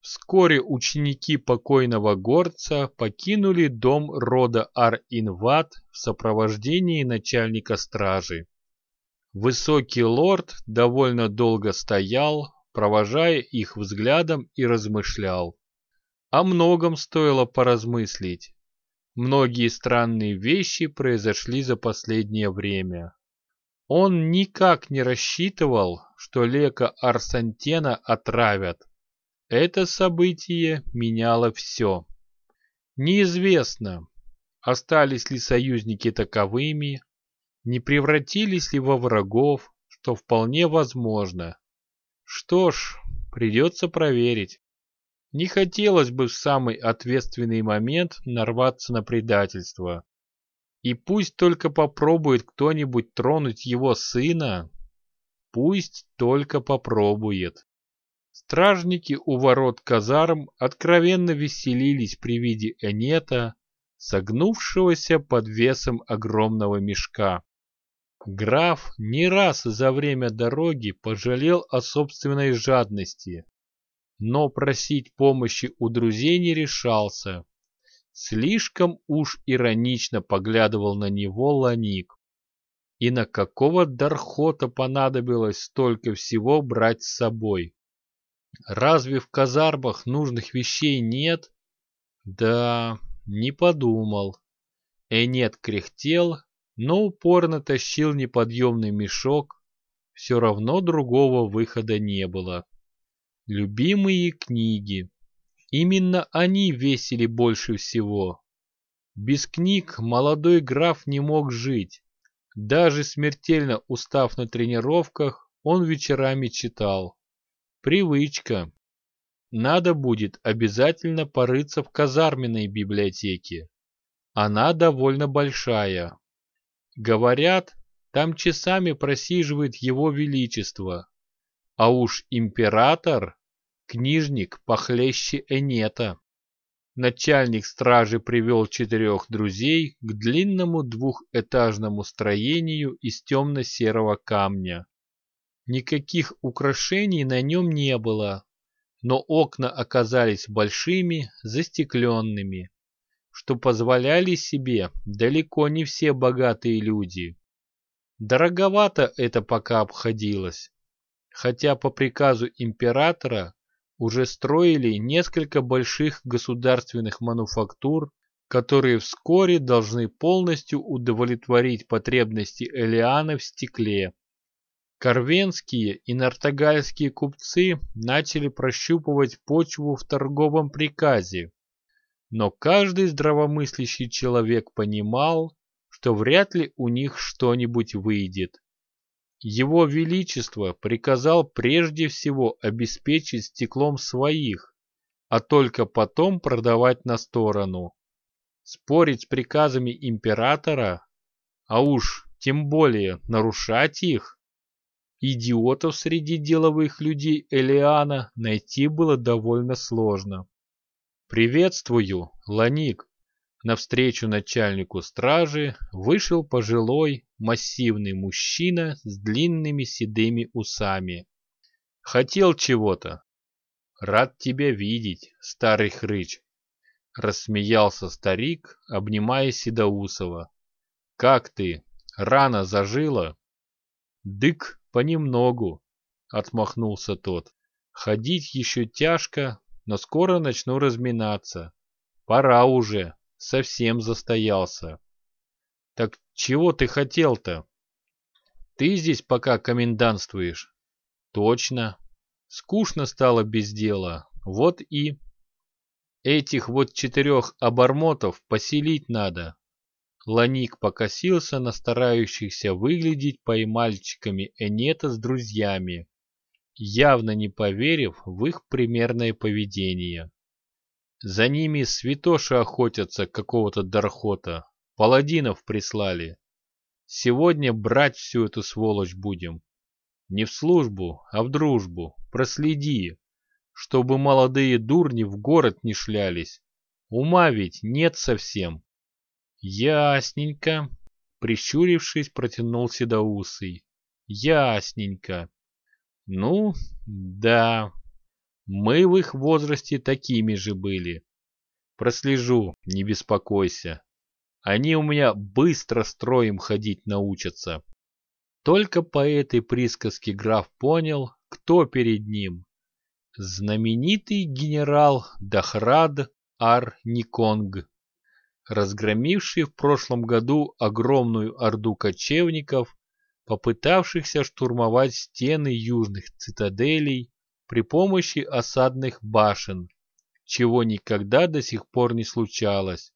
Вскоре ученики покойного горца покинули дом рода Ар-Инват в сопровождении начальника стражи. Высокий лорд довольно долго стоял, провожая их взглядом и размышлял. О многом стоило поразмыслить. Многие странные вещи произошли за последнее время. Он никак не рассчитывал, что Лека Арсантена отравят. Это событие меняло все. Неизвестно, остались ли союзники таковыми, не превратились ли во врагов, что вполне возможно. Что ж, придется проверить. Не хотелось бы в самый ответственный момент нарваться на предательство. И пусть только попробует кто-нибудь тронуть его сына, пусть только попробует. Стражники у ворот казарм откровенно веселились при виде Энета, согнувшегося под весом огромного мешка. Граф не раз за время дороги пожалел о собственной жадности, но просить помощи у друзей не решался. Слишком уж иронично поглядывал на него Ланик. И на какого Дархота понадобилось столько всего брать с собой? Разве в казармах нужных вещей нет? Да, не подумал. Энет кряхтел, но упорно тащил неподъемный мешок. Все равно другого выхода не было. Любимые книги. Именно они весили больше всего. Без книг молодой граф не мог жить. Даже смертельно устав на тренировках, он вечерами читал. Привычка. Надо будет обязательно порыться в казарменной библиотеке. Она довольно большая. Говорят, там часами просиживает его величество. А уж император — книжник похлеще Энета. Начальник стражи привел четырех друзей к длинному двухэтажному строению из темно-серого камня. Никаких украшений на нем не было, но окна оказались большими, застекленными, что позволяли себе далеко не все богатые люди. Дороговато это пока обходилось, хотя по приказу императора уже строили несколько больших государственных мануфактур, которые вскоре должны полностью удовлетворить потребности Элиана в стекле. Корвенские и нартогальские купцы начали прощупывать почву в торговом приказе, но каждый здравомыслящий человек понимал, что вряд ли у них что-нибудь выйдет. Его Величество приказал прежде всего обеспечить стеклом своих, а только потом продавать на сторону. Спорить с приказами императора, а уж тем более нарушать их, Идиотов среди деловых людей Элиана найти было довольно сложно. «Приветствую, Ланик!» Навстречу начальнику стражи вышел пожилой, массивный мужчина с длинными седыми усами. «Хотел чего-то?» «Рад тебя видеть, старый хрыч!» Рассмеялся старик, обнимая Седоусова. «Как ты? Рана зажила?» «Дык, понемногу», — отмахнулся тот. «Ходить еще тяжко, но скоро начну разминаться. Пора уже, совсем застоялся». «Так чего ты хотел-то?» «Ты здесь пока комендантствуешь?» «Точно. Скучно стало без дела. Вот и...» «Этих вот четырех обормотов поселить надо, Ланик покосился на старающихся выглядеть поймальчиками Энета с друзьями, явно не поверив в их примерное поведение. За ними святоши охотятся какого-то Дархота, паладинов прислали. Сегодня брать всю эту сволочь будем. Не в службу, а в дружбу. Проследи, чтобы молодые дурни в город не шлялись. Ума ведь нет совсем. «Ясненько», — прищурившись, протянул Седоусый. «Ясненько. Ну, да, Мы в их возрасте такими же были. Прослежу, не беспокойся. Они у меня быстро строем ходить научатся. Только по этой присказке граф понял, кто перед ним. Знаменитый генерал Дахрад Ар-Никонг, разгромивший в прошлом году огромную орду кочевников, попытавшихся штурмовать стены южных цитаделей при помощи осадных башен, чего никогда до сих пор не случалось.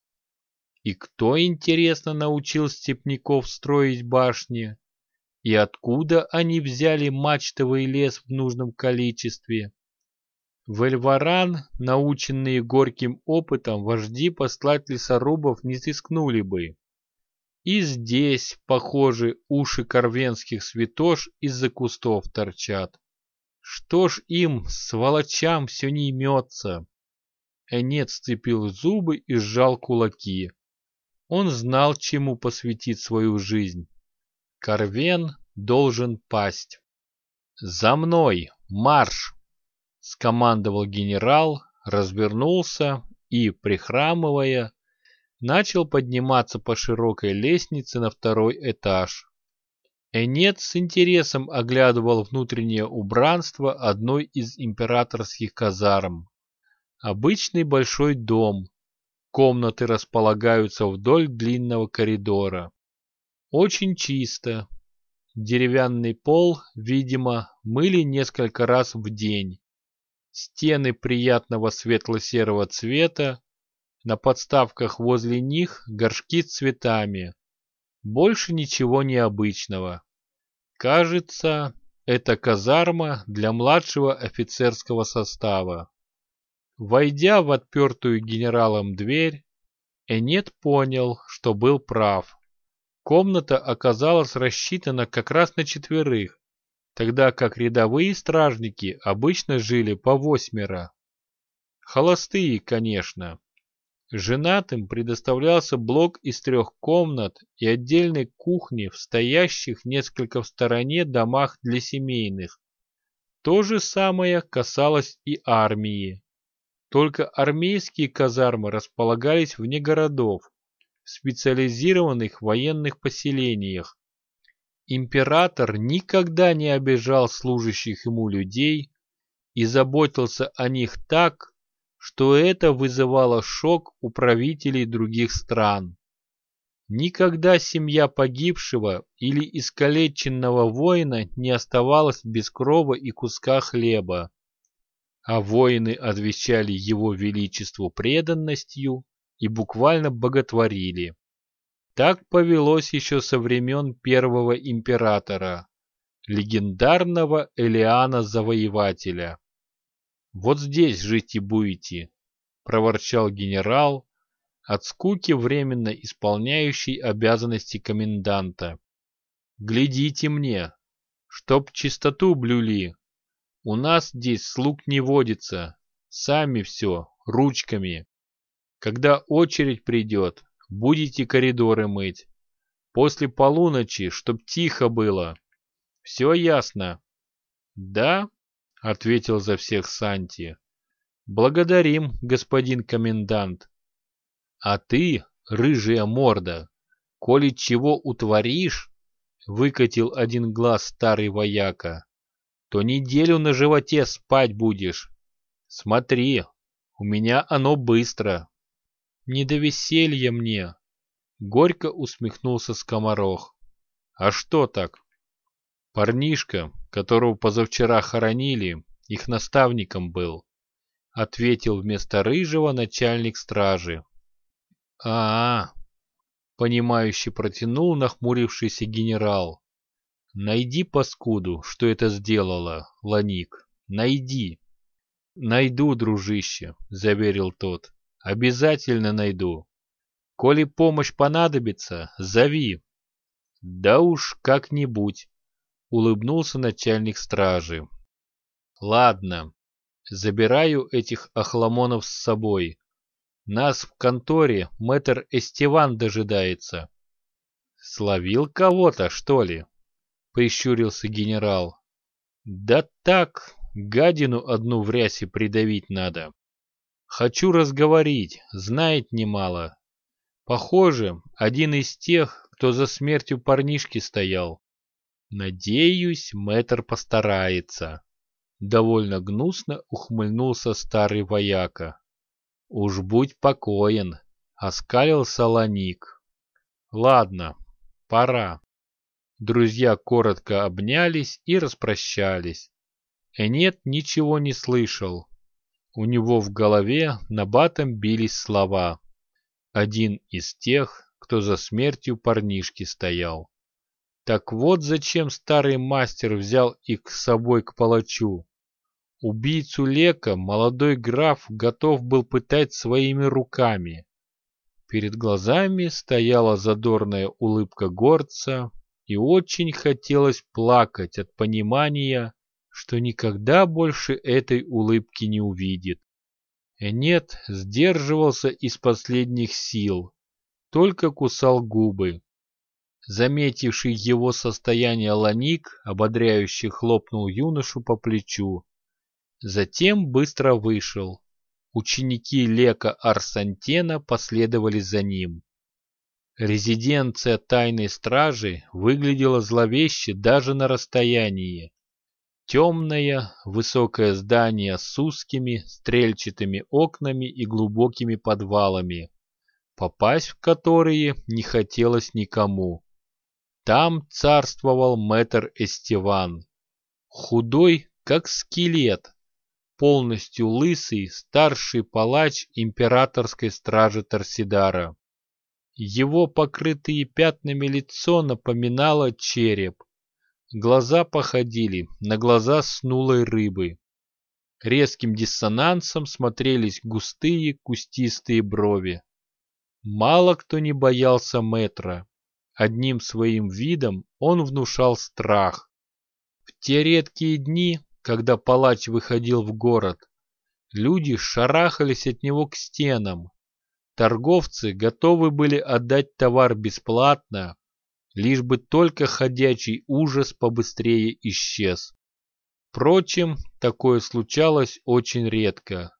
И кто, интересно, научил степняков строить башни? И откуда они взяли мачтовый лес в нужном количестве? В Эльваран, наученные горьким опытом, вожди послать лесорубов не рискнули бы. И здесь, похоже, уши корвенских святош из-за кустов торчат. Что ж им, сволочам, все не имется? Энет сцепил зубы и сжал кулаки. Он знал, чему посвятить свою жизнь. Корвен должен пасть. «За мной! Марш!» — скомандовал генерал, развернулся и, прихрамывая, начал подниматься по широкой лестнице на второй этаж. Энет с интересом оглядывал внутреннее убранство одной из императорских казарм. Обычный большой дом. Комнаты располагаются вдоль длинного коридора. Очень чисто, Деревянный пол, видимо, мыли несколько раз в день. Стены приятного светло-серого цвета, на подставках возле них горшки с цветами. Больше ничего необычного. Кажется, это казарма для младшего офицерского состава. Войдя в отпертую генералом дверь, Энет понял, что был прав. Комната оказалась рассчитана как раз на четверых, тогда как рядовые стражники обычно жили по восьмеро. Холостые, конечно. Женатым предоставлялся блок из трех комнат и отдельной кухни в стоящих несколько в стороне домах для семейных. То же самое касалось и армии. Только армейские казармы располагались вне городов, в специализированных военных поселениях. Император никогда не обижал служащих ему людей и заботился о них так, что это вызывало шок у правителей других стран. Никогда семья погибшего или искалеченного воина не оставалась без крова и куска хлеба, а воины отвечали его величеству преданностью и буквально боготворили. Так повелось еще со времен первого императора, легендарного Элиана Завоевателя. «Вот здесь жить и будете», — проворчал генерал, от скуки временно исполняющий обязанности коменданта. «Глядите мне, чтоб чистоту блюли. У нас здесь слуг не водится, сами все, ручками. Когда очередь придет, будете коридоры мыть. После полуночи, чтоб тихо было. Все ясно? Да, ответил за всех Санти. Благодарим, господин комендант. А ты, рыжая морда, коли чего утворишь, выкатил один глаз старый вояка, то неделю на животе спать будешь. Смотри, у меня оно быстро. Не до веселья мне. Горько усмехнулся скоморох. А что так? Парнишка, которого позавчера хоронили, их наставником был. Ответил вместо рыжего начальник стражи. а, -а, -а понимающе протянул нахмурившийся генерал. Найди паскуду, что это сделала, Ланик, найди. Найду, дружище, заверил тот. Обязательно найду. Коли помощь понадобится, зови. Да уж как-нибудь, улыбнулся начальник стражи. Ладно, забираю этих охламонов с собой. Нас в конторе мэтр Эстиван дожидается. Словил кого-то, что ли? Прищурился генерал. Да так, гадину одну в рясе придавить надо. Хочу разговорить, знает немало. Похоже, один из тех, кто за смертью парнишки стоял. Надеюсь, мэтр постарается. Довольно гнусно ухмыльнулся старый вояка. Уж будь покоен, оскалился Ланик. Ладно, пора. Друзья коротко обнялись и распрощались. Энет ничего не слышал. У него в голове набатом бились слова. Один из тех, кто за смертью парнишки стоял. Так вот зачем старый мастер взял их с собой к палачу. Убийцу Лека молодой граф готов был пытать своими руками. Перед глазами стояла задорная улыбка горца, и очень хотелось плакать от понимания, что никогда больше этой улыбки не увидит. Нет, сдерживался из последних сил, только кусал губы. Заметивший его состояние Ланик ободряюще хлопнул юношу по плечу. Затем быстро вышел. Ученики Лека Арсантена последовали за ним. Резиденция тайной стражи выглядела зловеще даже на расстоянии. Темное, высокое здание с узкими, стрельчатыми окнами и глубокими подвалами, попасть в которые не хотелось никому. Там царствовал мэтр Эстиван, худой, как скелет, полностью лысый старший палач императорской стражи Торсидара. Его покрытые пятнами лицо напоминало череп. Глаза походили на глаза снулой рыбы. Резким диссонансом смотрелись густые кустистые брови. Мало кто не боялся метра. Одним своим видом он внушал страх. В те редкие дни, когда палач выходил в город, люди шарахались от него к стенам. Торговцы готовы были отдать товар бесплатно, лишь бы только ходячий ужас побыстрее исчез. Впрочем, такое случалось очень редко.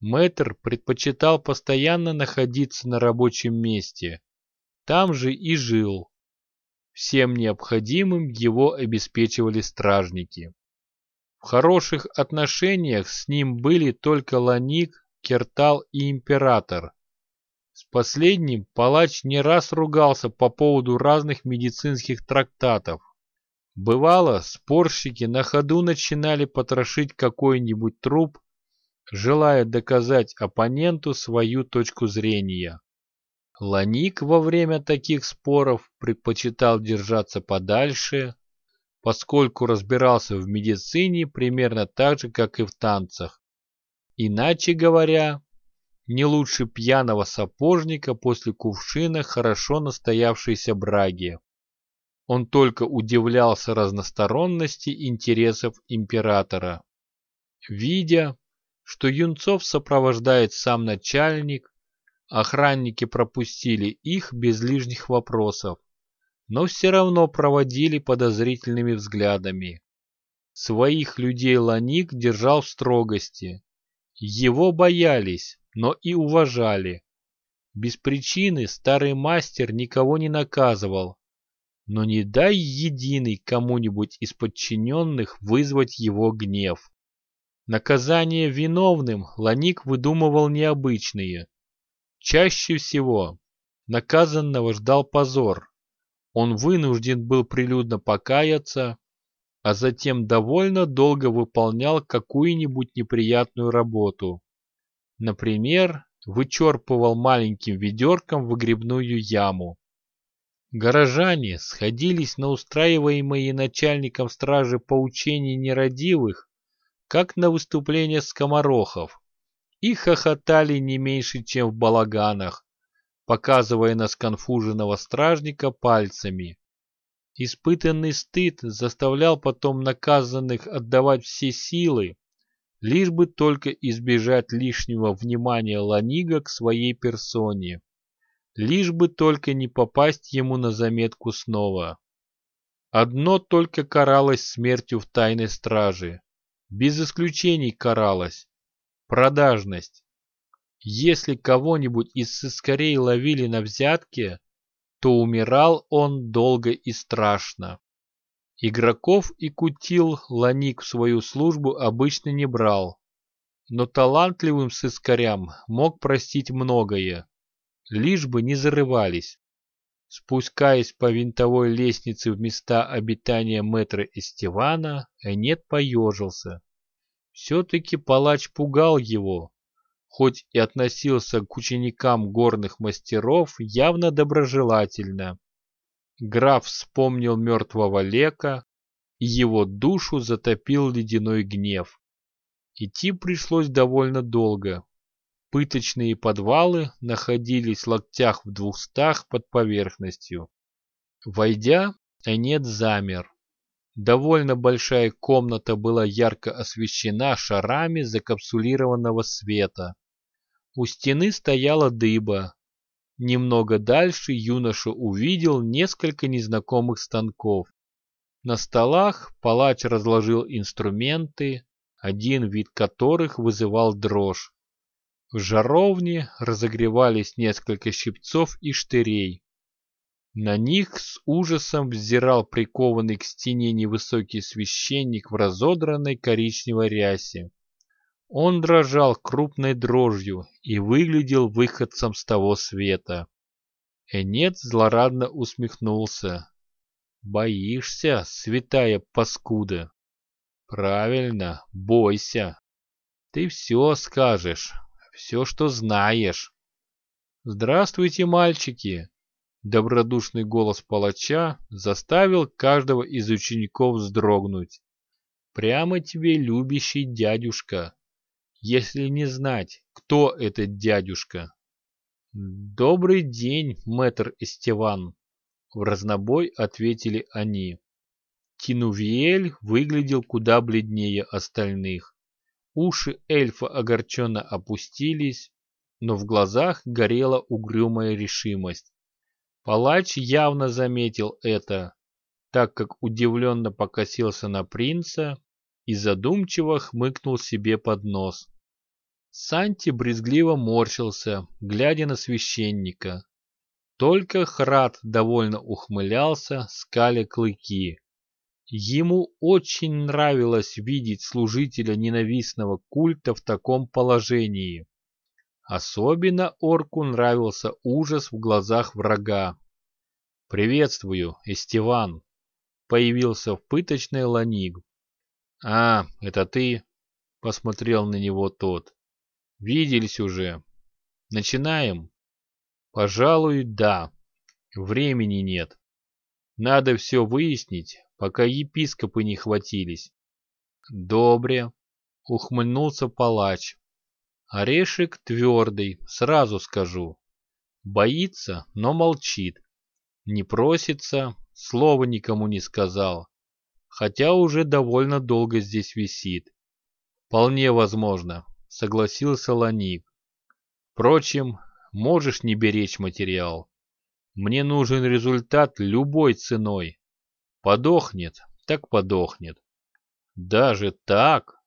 Мэтр предпочитал постоянно находиться на рабочем месте, там же и жил. Всем необходимым его обеспечивали стражники. В хороших отношениях с ним были только Ланик, Кертал и Император. С последним палач не раз ругался по поводу разных медицинских трактатов. Бывало, спорщики на ходу начинали потрошить какой-нибудь труп, желая доказать оппоненту свою точку зрения. Ланик во время таких споров предпочитал держаться подальше, поскольку разбирался в медицине примерно так же, как и в танцах. Иначе говоря, не лучше пьяного сапожника после кувшина хорошо настоявшейся браги. Он только удивлялся разносторонности интересов императора. Видя, что юнцов сопровождает сам начальник, Охранники пропустили их без лишних вопросов, но все равно проводили подозрительными взглядами. Своих людей Ланик держал в строгости. Его боялись, но и уважали. Без причины старый мастер никого не наказывал, но не дай единый кому-нибудь из подчиненных вызвать его гнев. Наказание виновным Ланик выдумывал необычные, Чаще всего наказанного ждал позор. Он вынужден был прилюдно покаяться, а затем довольно долго выполнял какую-нибудь неприятную работу. Например, вычерпывал маленьким ведерком выгребную яму. Горожане сходились на устраиваемые начальником стражи поучения нерадивых, как на выступление скоморохов и хохотали не меньше, чем в балаганах, показывая на сконфуженного стражника пальцами. Испытанный стыд заставлял потом наказанных отдавать все силы, лишь бы только избежать лишнего внимания Ланига к своей персоне, лишь бы только не попасть ему на заметку снова. Одно только каралось смертью в тайной страже без исключений каралась. Продажность. Если кого-нибудь из сыскарей ловили на взятке, то умирал он долго и страшно. Игроков и кутил Ланик в свою службу обычно не брал, но талантливым сыскарям мог простить многое, лишь бы не зарывались. Спускаясь по винтовой лестнице в места обитания мэтра Эстивана, Энет поежился. Все-таки палач пугал его, хоть и относился к ученикам горных мастеров явно доброжелательно. Граф вспомнил мертвого Лека, и его душу затопил ледяной гнев. Идти пришлось довольно долго. Пыточные подвалы находились в локтях в двухстах под поверхностью. Войдя, Энет замер. Довольно большая комната была ярко освещена шарами закапсулированного света. У стены стояла дыба. Немного дальше юноша увидел несколько незнакомых станков. На столах палач разложил инструменты, один вид которых вызывал дрожь. В жаровне разогревались несколько щипцов и штырей. На них с ужасом взирал прикованный к стене невысокий священник в разодранной коричневой рясе. Он дрожал крупной дрожью и выглядел выходцем с того света. Энет злорадно усмехнулся. «Боишься, святая паскуда?» «Правильно, бойся. Ты все скажешь, все, что знаешь. Здравствуйте, мальчики! Добродушный голос палача заставил каждого из учеников вздрогнуть. Прямо тебе любящий дядюшка, если не знать, кто этот дядюшка. Добрый день, мэтр Эстеван, в разнобой ответили они. Тинувиэль выглядел куда бледнее остальных. Уши эльфа огорченно опустились, но в глазах горела угрюмая решимость. Палач явно заметил это, так как удивленно покосился на принца и задумчиво хмыкнул себе под нос. Санти брезгливо морщился, глядя на священника. Только Храд довольно ухмылялся, скаля клыки. Ему очень нравилось видеть служителя ненавистного культа в таком положении. Особенно орку нравился ужас в глазах врага. «Приветствую, Эстиван!» Появился в пыточной Ланиг. «А, это ты?» Посмотрел на него тот. «Виделись уже. Начинаем?» «Пожалуй, да. Времени нет. Надо все выяснить, пока епископы не хватились. Добре, ухмыльнулся палач. Орешек твердый, сразу скажу. Боится, но молчит. Не просится, слова никому не сказал. Хотя уже довольно долго здесь висит. Вполне возможно, согласился Ланик. Впрочем, можешь не беречь материал. Мне нужен результат любой ценой. Подохнет, так подохнет. Даже так?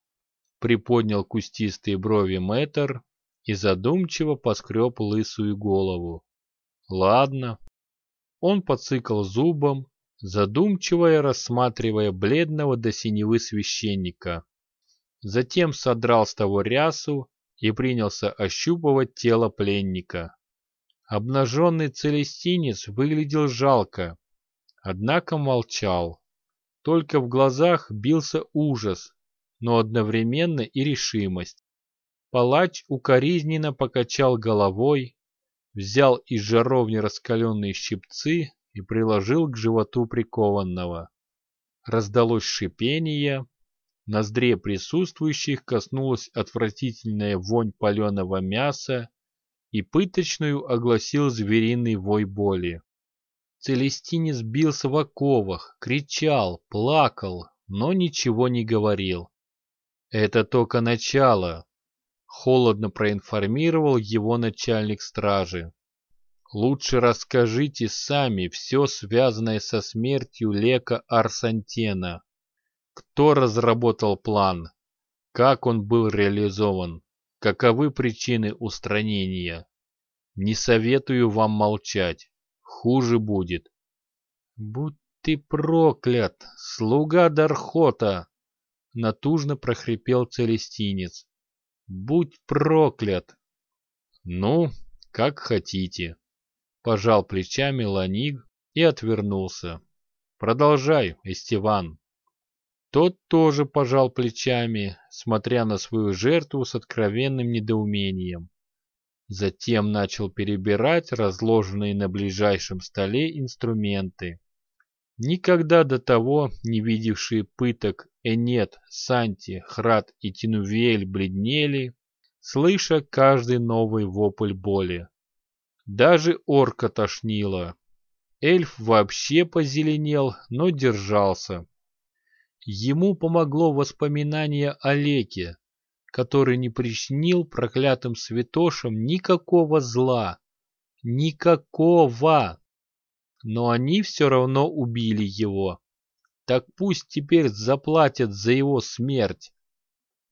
Приподнял кустистые брови мэтр и задумчиво поскреб лысую голову. Ладно. Он подцикал зубом, задумчиво рассматривая бледного до синевы священника. Затем содрал с того рясу и принялся ощупывать тело пленника. Обнаженный целестинец выглядел жалко, однако молчал. Только в глазах бился ужас, но одновременно и решимость. Палач укоризненно покачал головой, взял из жаровни раскаленные щипцы и приложил к животу прикованного. Раздалось шипение, ноздре присутствующих коснулась отвратительная вонь паленого мяса и пыточную огласил звериный вой боли. Целестинец бился в оковах, кричал, плакал, но ничего не говорил. «Это только начало», — холодно проинформировал его начальник стражи. «Лучше расскажите сами все связанное со смертью Лека Арсантена. Кто разработал план? Как он был реализован? Каковы причины устранения? Не советую вам молчать. Хуже будет. Будь ты проклят, слуга Дархота! Натужно прохрипел целестинец. Будь проклят! Ну, как хотите. Пожал плечами Ланиг и отвернулся. Продолжай, Эстиван. Тот тоже пожал плечами, смотря на свою жертву с откровенным недоумением. Затем начал перебирать разложенные на ближайшем столе инструменты. Никогда до того не видевшие пыток Энет, Санти, Храд и Тинувель бледнели, слыша каждый новый вопль боли. Даже орка тошнило. Эльф вообще позеленел, но держался. Ему помогло воспоминание о Леке, который не причинил проклятым святошам никакого зла. Никакого! Но они все равно убили его. Так пусть теперь заплатят за его смерть.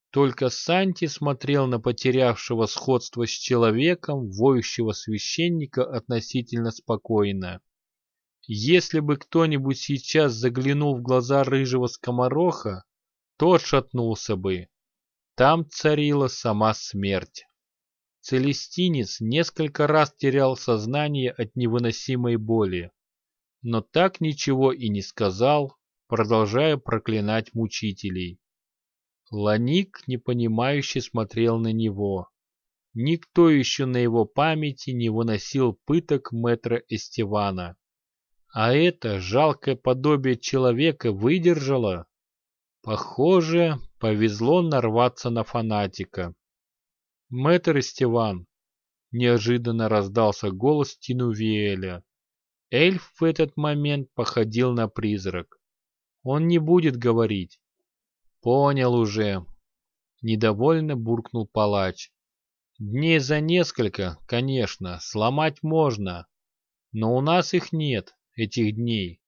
Только Санти смотрел на потерявшего сходство с человеком, воющего священника относительно спокойно. Если бы кто-нибудь сейчас заглянул в глаза рыжего скомороха, тот шатнулся бы. Там царила сама смерть. Целестинец несколько раз терял сознание от невыносимой боли, но так ничего и не сказал, продолжая проклинать мучителей. Ланик непонимающе смотрел на него. Никто еще на его памяти не выносил пыток мэтра Эстивана. А это жалкое подобие человека выдержало? Похоже, повезло нарваться на фанатика. Мэтр Стиван, неожиданно раздался голос Тинувиэля. Эльф в этот момент походил на призрак. Он не будет говорить. Понял уже. Недовольно буркнул палач. Дней за несколько, конечно, сломать можно. Но у нас их нет этих дней.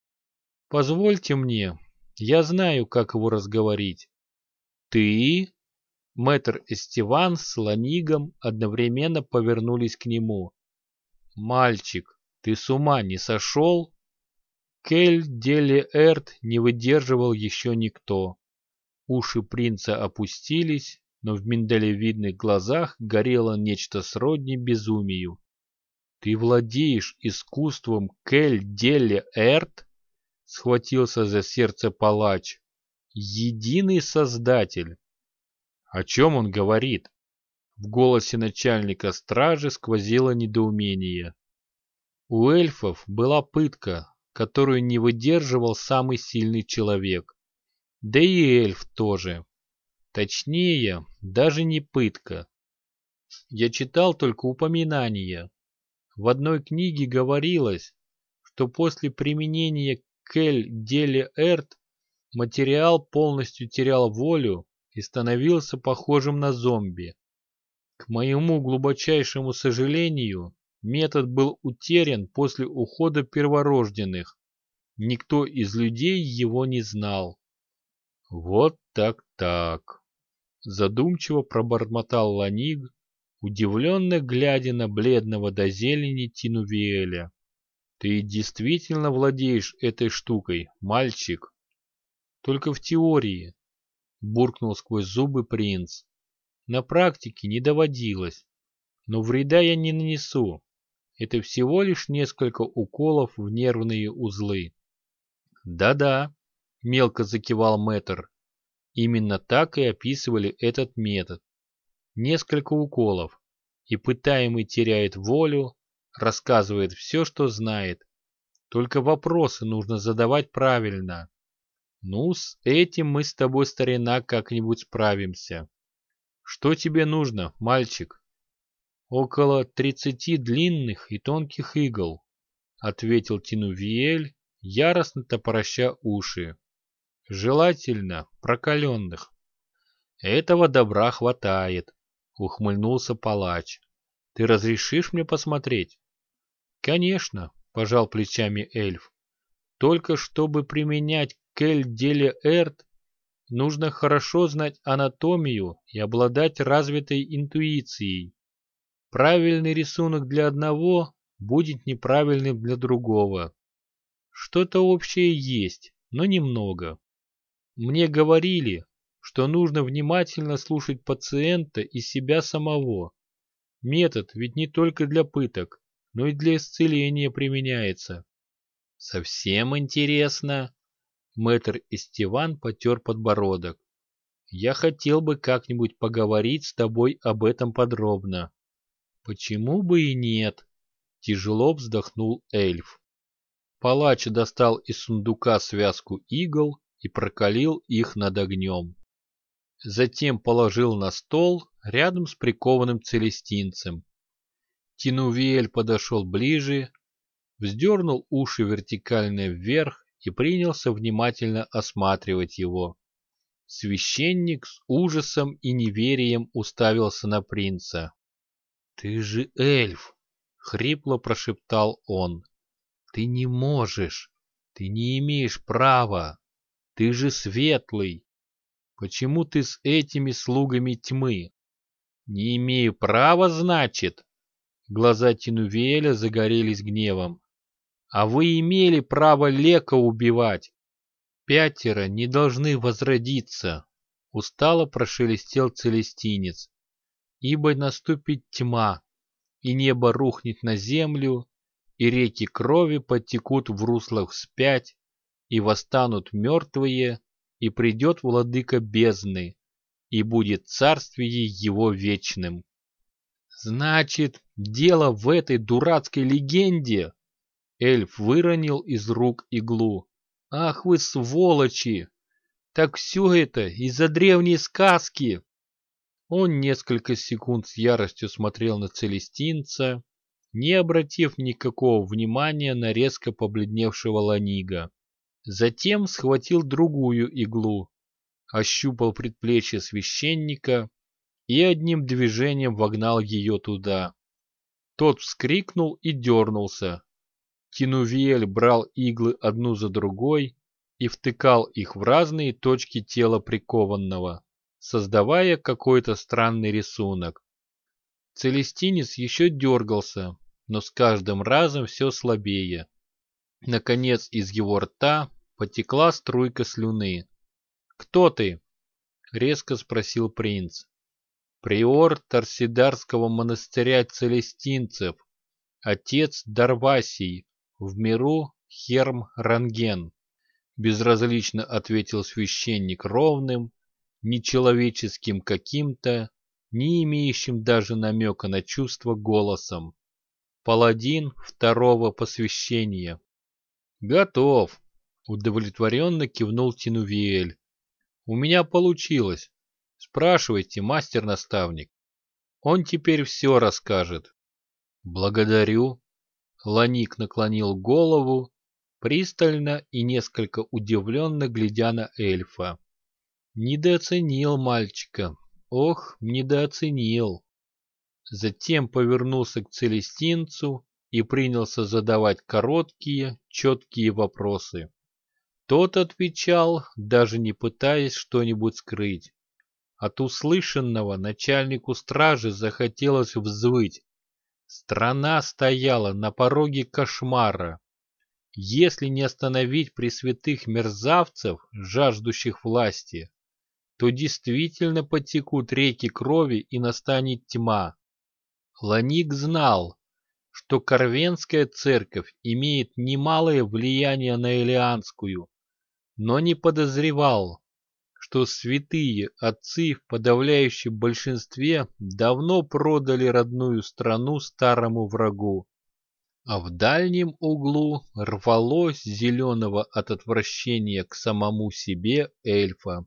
Позвольте мне, я знаю, как его разговорить. Ты? Мэтр Эстиван с Ланигом одновременно повернулись к нему. Мальчик, ты с ума не сошел? Кель Дели Эрт не выдерживал еще никто. Уши принца опустились, но в миндалевидных глазах горело нечто сродни безумию. «Ты владеешь искусством Кель Деле Эрт?» — схватился за сердце палач. «Единый создатель!» «О чем он говорит?» В голосе начальника стражи сквозило недоумение. У эльфов была пытка, которую не выдерживал самый сильный человек. Да и эльф тоже. Точнее, даже не пытка. Я читал только упоминания, в одной книге говорилось, что после применения Кель-Деле-Эрт материал полностью терял волю и становился похожим на зомби. К моему глубочайшему сожалению, метод был утерян после ухода перворожденных. Никто из людей его не знал. Вот так-так. Задумчиво пробормотал Ланиг, удивленно глядя на бледного до зелени Тинувиэля. «Ты действительно владеешь этой штукой, мальчик?» «Только в теории», — буркнул сквозь зубы принц. «На практике не доводилось, но вреда я не нанесу. Это всего лишь несколько уколов в нервные узлы». «Да-да», — мелко закивал мэтр. Именно так и описывали этот метод несколько уколов, и пытаемый теряет волю, рассказывает все, что знает. Только вопросы нужно задавать правильно. Ну, с этим мы с тобой, старина, как-нибудь справимся. Что тебе нужно, мальчик? Около тридцати длинных и тонких игл, ответил Тинувиэль, яростно топороща уши. Желательно прокаленных. Этого добра хватает. Ухмыльнулся палач. Ты разрешишь мне посмотреть? Конечно, пожал плечами эльф. Только чтобы применять Кель Деле Эрт, нужно хорошо знать анатомию и обладать развитой интуицией. Правильный рисунок для одного будет неправильным для другого. Что-то общее есть, но немного. Мне говорили, что нужно внимательно слушать пациента и себя самого. Метод ведь не только для пыток, но и для исцеления применяется. Совсем интересно. Мэтр Истиван потер подбородок. Я хотел бы как-нибудь поговорить с тобой об этом подробно. Почему бы и нет? Тяжело вздохнул эльф. Палач достал из сундука связку игл и прокалил их над огнем. Затем положил на стол рядом с прикованным целестинцем. Тинувиэль подошел ближе, вздернул уши вертикально вверх и принялся внимательно осматривать его. Священник с ужасом и неверием уставился на принца. «Ты же эльф!» — хрипло прошептал он. «Ты не можешь! Ты не имеешь права! Ты же светлый! Почему ты с этими слугами тьмы? Не имею права, значит?» Глаза Тинувеля загорелись гневом. «А вы имели право Лека убивать! Пятеро не должны возродиться!» Устало прошелестел Целестинец ибо наступит тьма, и небо рухнет на землю, и реки крови потекут в руслах вспять, и восстанут мертвые, и придет владыка бездны, и будет царствие его вечным. Значит, дело в этой дурацкой легенде? Эльф выронил из рук иглу. Ах вы сволочи! Так все это из-за древней сказки! Он несколько секунд с яростью смотрел на Целестинца, не обратив никакого внимания на резко побледневшего Ланига. Затем схватил другую иглу, ощупал предплечье священника и одним движением вогнал ее туда. Тот вскрикнул и дернулся. Тинувиэль брал иглы одну за другой и втыкал их в разные точки тела прикованного создавая какой-то странный рисунок. Целестинец еще дергался, но с каждым разом все слабее. Наконец из его рта потекла струйка слюны. «Кто ты?» — резко спросил принц. «Приор Торсидарского монастыря Целестинцев, отец Дарвасий, в миру Херм Ранген», — безразлично ответил священник ровным, нечеловеческим каким-то, не имеющим даже намека на чувство голосом. Паладин второго посвящения. «Готов!» — удовлетворенно кивнул Тинувиэль. «У меня получилось. Спрашивайте, мастер-наставник. Он теперь все расскажет». «Благодарю». Ланик наклонил голову, пристально и несколько удивленно глядя на эльфа. Недооценил мальчика. Ох, недооценил. Затем повернулся к Целестинцу и принялся задавать короткие, четкие вопросы. Тот отвечал, даже не пытаясь что-нибудь скрыть. От услышанного начальнику стражи захотелось взвыть. Страна стояла на пороге кошмара. Если не остановить пресвятых мерзавцев, жаждущих власти, то действительно потекут реки крови и настанет тьма. Ланик знал, что Корвенская церковь имеет немалое влияние на Элианскую, но не подозревал, что святые отцы в подавляющем большинстве давно продали родную страну старому врагу. А в дальнем углу рвалось зеленого от отвращения к самому себе эльфа.